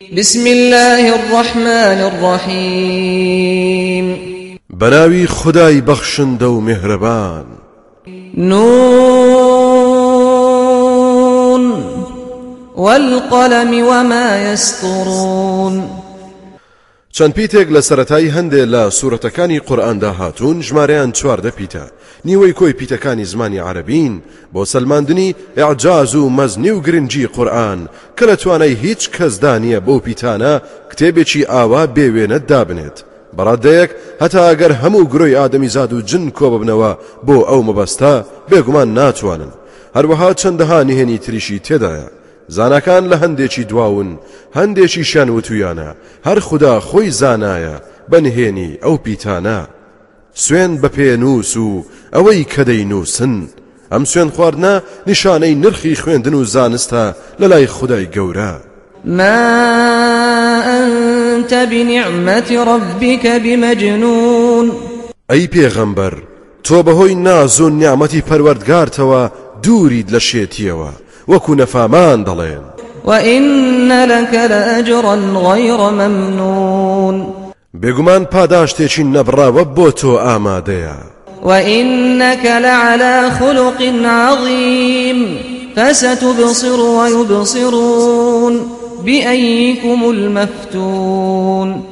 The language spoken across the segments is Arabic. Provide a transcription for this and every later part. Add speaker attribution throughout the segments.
Speaker 1: بسم الله الرحمن الرحيم.
Speaker 2: بەناوی خودای بەخشندە و میهرەبان.
Speaker 1: نون والقلم وما يسطرون.
Speaker 2: چەند پیتێک لە سەرەتای هەندێ لە سوورەتەکانی قورئاندا هاتوون ژمارەیان چواردە پیتە. نیوەی کۆی پیتەکانی زمانی عەرەبین بۆ سلماندنی ئەعجاز و مەزنی و گرنگی قورئان کە لە توانای هیچ کەسدا نیە بەو پیتانە کتێبێکی ئاوا بێوێنە دابنێت. بەڕادەیەک هەتا ئەگەر هەموو گرۆی ئادەمی زاد و جن کۆ ببنەوە بۆ ئەو مەبەستا بێگومان ناتوانن. هەروەها چەندەها نهێنی تریشی تێدایە. زاناکان لە هەندێکی دواون هەندێکیشیان وتویانە هەر خودا خۆی زانایە بەنهێنی ئەو پیتانە. سوێند بە پێنووس و ئەوەی کە دەینووسن. ئەم سوێن خواردنە نیشانەی نرخی خوێندن و زانستە لە لای خدای گەورە.
Speaker 1: ما بنعمة ربك بمجنون.
Speaker 2: ئەی پێغەمبەر تۆ بەهۆی ناز و نیامەتی پەروەردگارتەوە دوورید لە شێتیەوە. وەکو نەفامان دەڵێن
Speaker 1: وإن لك لأجرا غير ممنون.
Speaker 2: بێگومان پاداشتێکی نەبراوە بۆ تۆ ئامادەیە.
Speaker 1: وإنك لعلى خلق عظيم. فستبصر ويبصرون بأيكم المفتون.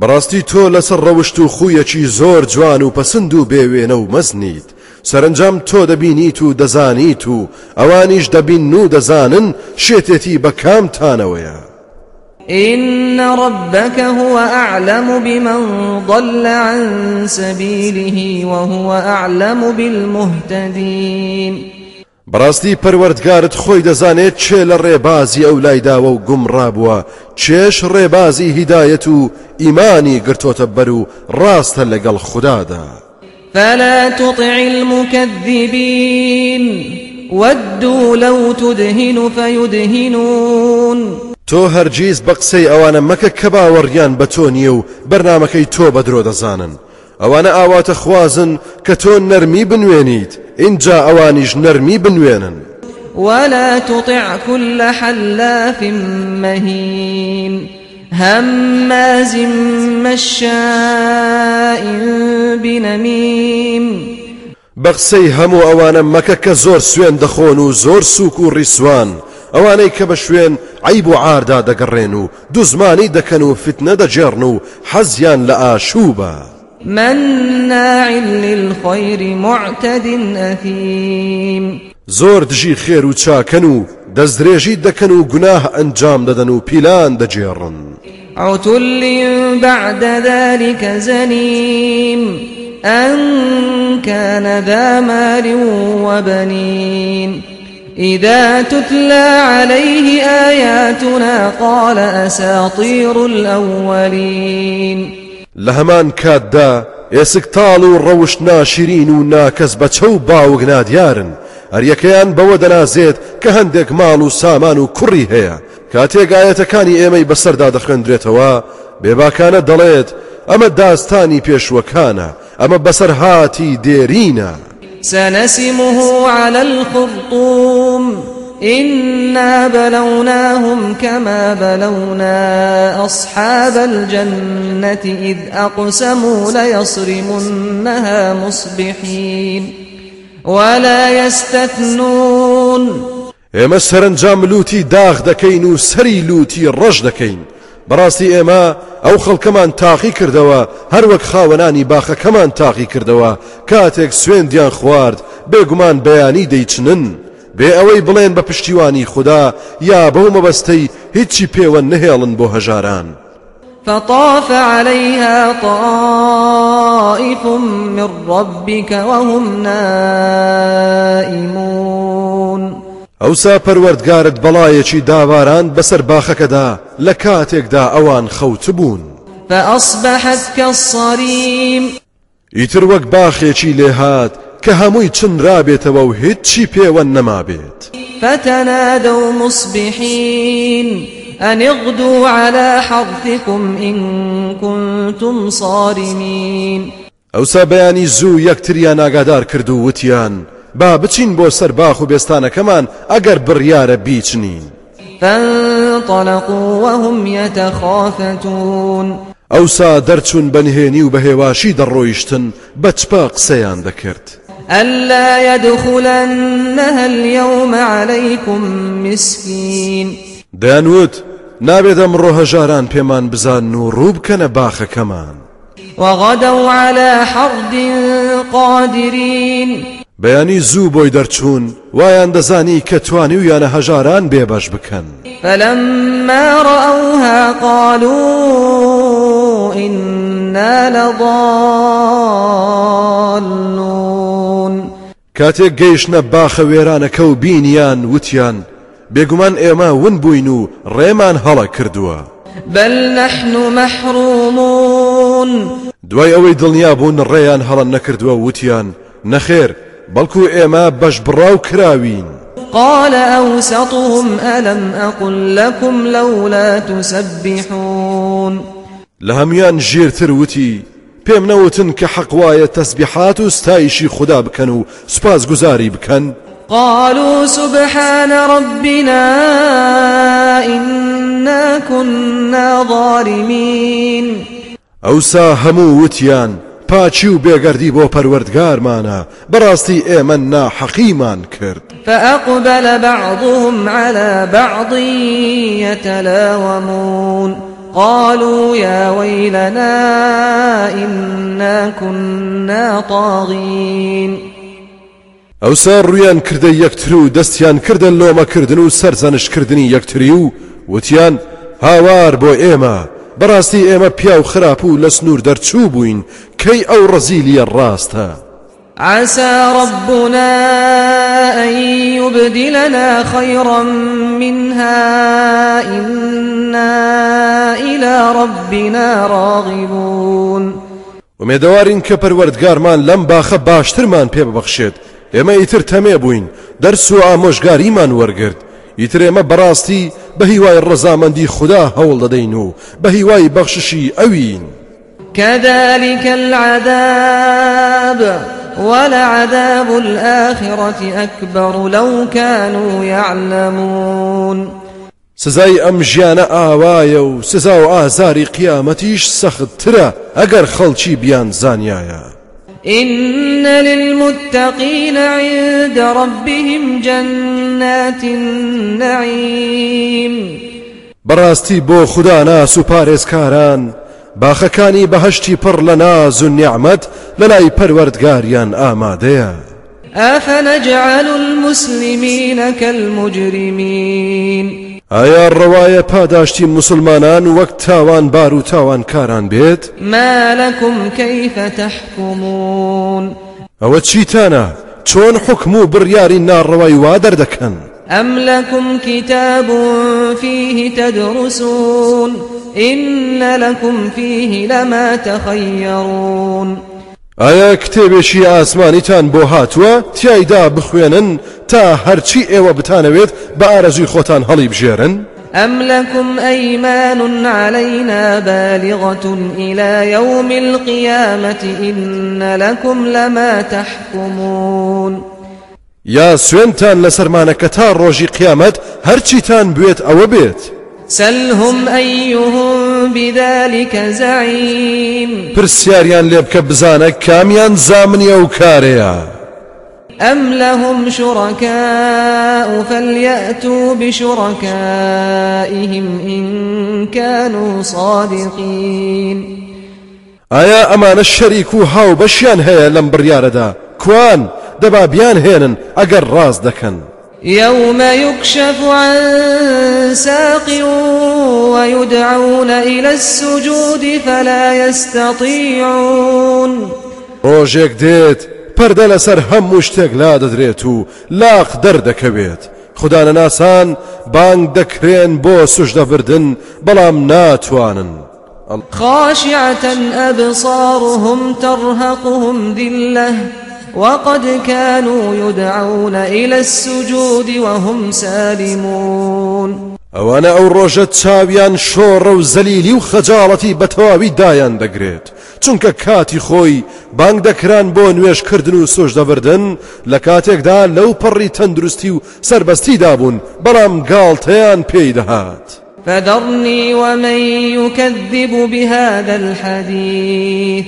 Speaker 2: بەڕاستی تۆ لەسەر ڕەوشت و خویەکی زۆر جوان و پەسند و بێوێنە و مەزنیت. سەرنجام تۆ دەبینیت و دەزانیت و ئەوانیش دەبین و دەزانن شێتێتی بە کامتانەوەیە
Speaker 1: إن ربك هو أعلم بمن ضل عن سبيله وهو أعلم بالمهتدين
Speaker 2: بەڕاستی پەروەردگارت خۆی دەزانێت چێ لە ڕێبازی ئەو لایداوە و گومڕابووە چێش ڕێبازی هیدایەت و ئیمانی گرتۆتە بەر و ڕاستە لەگەڵ خوددادا.
Speaker 1: فلا تطع المكذبين. ودوا لو تدهن فيدهنون.
Speaker 2: تۆ هەرگیز بە قسەی ئەوانە مەکە کە باوەڕیان بە تۆ نییە و بەرنمەکەی تۆ بەدرۆ دەزانن. ئەوانە ئاواتە خوازن کە تۆ نەرمی بنوێنیت. اینجا ئەوانیش نەرمی بنوێنن.
Speaker 1: ولا تطع كل حلاف مهين. هماز مشاء بنميم.
Speaker 2: بەقسەی هەموو ئەوانە مەکە کە زۆر سوێن دەخۆن و زۆر سوک و ڕیسوان. ئەوانەی کە بە شوێن عیب و ئاردا دەگەڕێن و دوزمانی دەکەن و فتنە دەجێڕن و حەزیان لە ئاشوبە.
Speaker 1: مناع للخير معتد أثيم.
Speaker 2: زۆر دژی خێر و چاکەن و دەستدرێژی دەکەن و گوناه ئەنجام دەدەن و پیلان دەجێڕن.
Speaker 1: عتل بعد ذلك زنيم. أن كان ذا مال وبنين. إذا تتلى عليه آياتنا قال أساطير الأولين.
Speaker 2: لهمان كادا ئێسکتاڵ و ڕەوشت ناشرین و ناکەس بە چەو باوک نادیارن. هەریەکەیان بەوە دەنازێت کە هەندێک ماڵ و سامان و کوڕی هەیە کاتێک ئاەتەکانی ئێمەی بەسەردا دەخوێندرێتەوە بێباکانە دەڵێت ئەمە داستانی پێشوەکانە ئەمە بەسەر هاتی دێرینە
Speaker 1: سنسمه على الخرطوم. إنا بلوناهم كما بلونا أصحاب الجنة إذ أقسموا ليصرمنها مصبحين. ولا يستثنون.
Speaker 2: ئێمە سەرنجام لوتی داغ دەکەین و سەری لوتی ڕەش دەکەین. بەڕاستی ئێمە ئەو خەڵکەمان تاقی کردەوە هەروەک خاوەنانی باخەکەمان تاقی کردەوە. کاتێک سوێندیان خوارد بێگومان بەیانی دەیچنن. بێ ئەوەی بڵێن بە پشتیوانی خوددا یا بەو مەبەستەی هیچی پێوە نهێڵن بۆ هەژاران.
Speaker 1: فطاف عليها طائف من ربك وهم نائمون.
Speaker 2: ئەوسا پەروەردگارت بەڵایەکی داواران بەسەر باخەکەدا لە کاتێکدا ئەوان خەوت بوون.
Speaker 1: فأصبحت كالصريم.
Speaker 2: ئیتر وەک باخێکی لێهات کە هەمووی چن رابێتەوە و هیچی پێوە نەمابێت.
Speaker 1: فتنادوا مصبحين. أن اغدوا على حرثكم إن كنتم صارمين.
Speaker 2: ئەوسا بەیانی زوو یەکتریان ئاگادار کرد و وتیان با بچین بۆ سەر باخ و بێستانەکەمان ئەگەر بڕیارە بیچنین
Speaker 1: فانطلقوا وهم يتخافتون.
Speaker 2: ئەوسا دەرچوون بەنهێنی و بە هێواشی دەڕۆیشتن بەچپا قسەیان دەکرد
Speaker 1: ألا يدخلنها اليوم عليكم مسكين.
Speaker 2: دەیانوت نابێت ئەمڕۆ هەژاران پێمان بزان و ڕوو بکەنە باخەکەمان
Speaker 1: وغدوا على حرد قادرين.
Speaker 2: بەیانی زوو بۆی دەرچوون وایان دەزانی کە توانی و یانە هەژاران بێبەش بکەن.
Speaker 1: فلما رأوها قالوا إنا لضالون.
Speaker 2: کاتێک گەیشتە باخە وێرانەکە و بینیان وتیان بێگومان ئێمە ون بووین و ڕێمان هەڵە کردووە.
Speaker 1: بل نحن محرومون.
Speaker 2: دوای ئەوەی دڵنیا بوون ڕێیان هەڵە نەکردووە وتیان. نەخێر بەڵکو ئێمە بەش بڕاو کراوین.
Speaker 1: قال أوسطهم ألم أقل لكم لولا تسبحون.
Speaker 2: لە هەمویان ژێرتر وتی پێم نەوتن کە حەق وایە تەسبیحات و ستایشی خوددا بکەن و سپاس گوزاری بکەن.
Speaker 1: قالوا سبحان ربنا إنا كنا ظالمين.
Speaker 2: ئەوسا هەموو وتیان پاچی و بێگەردی بۆ پەروەردگارمانە بەڕاستی ئێمە ناحەقیمان کرد.
Speaker 1: فأقبل بعضهم على بعض يتلاومون. قالوا يا ويلنا إنا كنا طاغين.
Speaker 2: ئەوسا ڕویان کردە یەکتر و دەستیان کردە لۆمەکردن و سەرزانشکردنی یەکتری و وتیان هاوار بۆ ئێمە. بەڕاستی ئێمە پیا و خراپ و لە سنوور دەرچوو بووین کەی ئەو ڕەزیلیە ڕاستە.
Speaker 1: عسى ربنا أن يبدلنا خيرا منها. إنا إلى ربنا راغبون.
Speaker 2: ومێدەوارین کە پەروەردگارمان لەم باخە باشترمان پێ ببەخشێت. ئێمە ئیتر تەمێ بووین. دەرس و ئامۆژگاریمان وەرگرت. ئیتر ئێمە بەڕاستی بە هیوای ڕەزامەندی خوددا هەوڵ دەدەین و بە هیوای بەخششی ئەوین.
Speaker 1: كذلك العذاب ولعذاب الآخرة أكبر لو كانوا يعلمون.
Speaker 2: سزای ئەم ژیانە ئاوایە و سزا و ئازاری قیامەتیش سەختترە ئەگەر خەڵکی بیان زانایە
Speaker 1: إن للمتقين عند ربهم جنات النعيم.
Speaker 2: بەڕاستی بۆ خوددا ناس و پارێزکاران باخەکانی بەهشتی پڕ لە ناز و نیعممەد لە لای پەروەردگاریان ئامادەیە
Speaker 1: أفنجعل المسلمين كالمجرمين؟
Speaker 2: ئایا ڕەوایە پاداشتی مسلمانان وەک تاوان بار و تاوانکاران بێت؟
Speaker 1: ما لكم كيف تحكمون؟
Speaker 2: ئەوە چیتانە؟ چۆن حکم و بڕیاری ناڕەوای وا دەردەکەن؟
Speaker 1: أم لكم كتاب فيه تدرسون؟ إن لكم فيه لما تخيرون؟
Speaker 2: ئایا کتێبێکی ئاسمانیتان بۆ هاتووە؟ تایدا بخوێنن تا هەرچی ئێوە بتانەوێت بە ئارەزوی خۆتان هەڵی بژێرن؟
Speaker 1: أم لكم أيمان علينا بالغة إلى يوم القيامة إن لكم لما تحكمون.
Speaker 2: یا سوێنتان لەسەرمانەکە تا ڕۆژی قیامەت هەرچیتان بوێت ئەوە بێت؟
Speaker 1: سلهم أيهم بذلك زعيم.
Speaker 2: پرسیاریان لێ بکە بزانە کامیان کارەیە.
Speaker 1: أم لهم شركاء فليأتوا بشركائهم إن كانوا صادقين.
Speaker 2: ئایا ئەمانە شەریک و هاو بەشیان هەیە لەم بڕیارەدا؟ کوان دەبا بیان هێنن ئەگەر ڕاست دەکەن.
Speaker 1: يوم يكشف عن ساق ويدعون إلى السجود فلا يستطيعون.
Speaker 2: ڕۆژێک دێت پەردە لەسەر هەموو شتێک لا دەدرێت و لاق دەردەکەوێت خوددانە ناسان بانگ دەکرێن بۆ سوشدەبردن بەڵام ناتوانن
Speaker 1: خاشعة أبصارهم ترهقهم ذلة وقد كانوا يدعون إلى السجود وهم سالمون.
Speaker 2: ئەوانە ئەو ڕۆژە چاویان شۆڕە و زەلیلی و خەجاڵەتی بە تەواوی دایان دەگرێت چونکە کاتی خۆی بانگ دەکران بۆ نوێشکردن و سۆش دەبردن لە کاتێکدا لەو پەڕی تەندروستی و سربەستی دابوون بەڵام گاڵتەیان پێی دەهات
Speaker 1: فذرني ومن يكذب بهذا الحديث.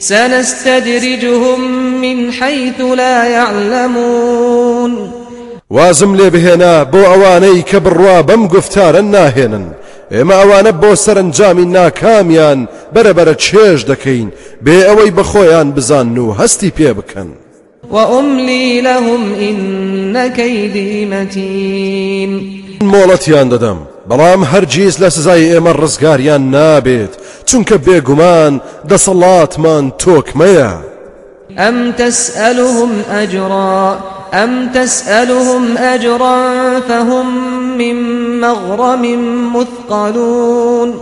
Speaker 1: سنستدرجهم من حيث لا يعلمون.
Speaker 2: وازم لێ بهێنا بۆ ئەوانەی کە بڕوا بەم گفتارە ناهێنن ئێمە ئەوانە بۆ سەرنجامی ناکامیان بەرەبەرە چێژ دەکەین بێ ئەوەی بەخۆیان بزان و هەستی پێ بکەن
Speaker 1: وأملي لهم إن كيدي متين.
Speaker 2: مۆڵەتیان دەدەم بەڵام هەرگیز لە سزای ئێمە ڕزگاریان نابێت چونکە بێگومان دەسەڵاتمان تۆکمەیە
Speaker 1: أم تسألهم أجرا أم تسألهم أجرا فهم من مغرم مثقلون.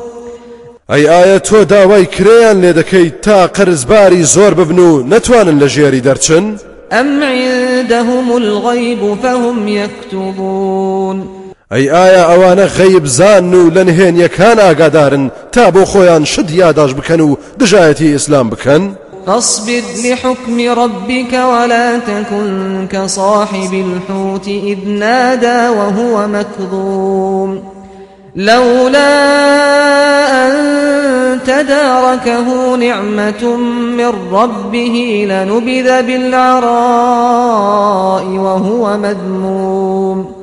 Speaker 2: ئەی ئایا تۆ داوای کرێیان لێ دەکەیت تا قەرزباری زۆر ببن و نەتوانن لە ژێری دەرچن؟
Speaker 1: أم عندهم الغيب فهم يكتبون
Speaker 2: ئەی ئایا ئەوانە غەیب زان و لە نهێنیەکان ئاگادارن تا بۆ خۆیان شت یاداش بکەن و دژایەتی ئیسلام بکەن؟
Speaker 1: فاصبر لحكم ربك ولا تكن كصاحب الحوت إذ نادى وهو مكظوم لولا أن تداركه نعمة من ربه لنبذ بالعراء وهو مذموم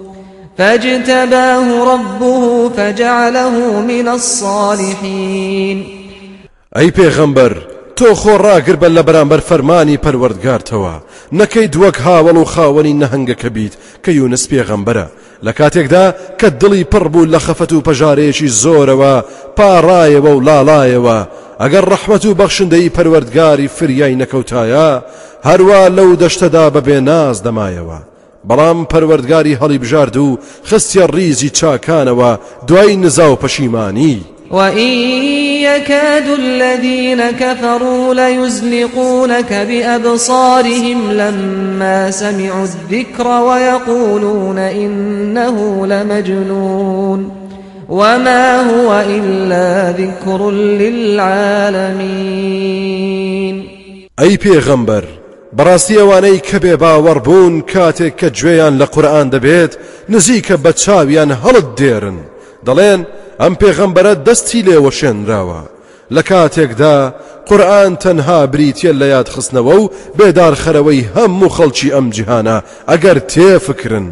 Speaker 1: فاجتباه ربه فجعله من الصالحين.
Speaker 2: أي پیغمبر تۆ خۆڕاگر بە لە بەرامبەر فەرمانی پەروەردگارتەوە. نەکەیت وەک هاوڵ و خاوەنی نەهنگەکە بیت کە یونس پێغەمبەرە. لە کاتێکدا کە دڵی پڕ بوو لە خەفەت و پەژارەیەکی زۆرەوە پاڕایەوە و لاڵایەوە ئەگەر ڕەحمەت و بەخشندەی پەروەردگاری فریای نەکەوتایە هەروە لەو دەشتەدا بەبێ ناز دەمایەوە. بەڵام پەروەردگاری هەڵی بژارد و خستیە ڕیزی چاکانەوە دوای نزا و پەشیمانی.
Speaker 1: وإن يكاد الذين كفروا ليزلقونك بأبصارهم لما سمعوا الذكر ويقولون إنه لمجنون. وما هو إلا ذكر للعالمين.
Speaker 2: أي پیغمبر بەڕاستی ئەوانەی کە بێ باوەڕ بوون کاتێک کە گوێیان لە قورآان دەبێت نزیکە بە چاویان هەڵت دێرن دەڵێن ئەم پێغەمبەرە دەستی لێوە شێنراوە لە کاتێکدا قورآن تەنها بریتە لە یاد خستنەوە و بێدار خەرەوەی هەموو خەڵکی ئەم جیهانە ئەگەر تێفکردن.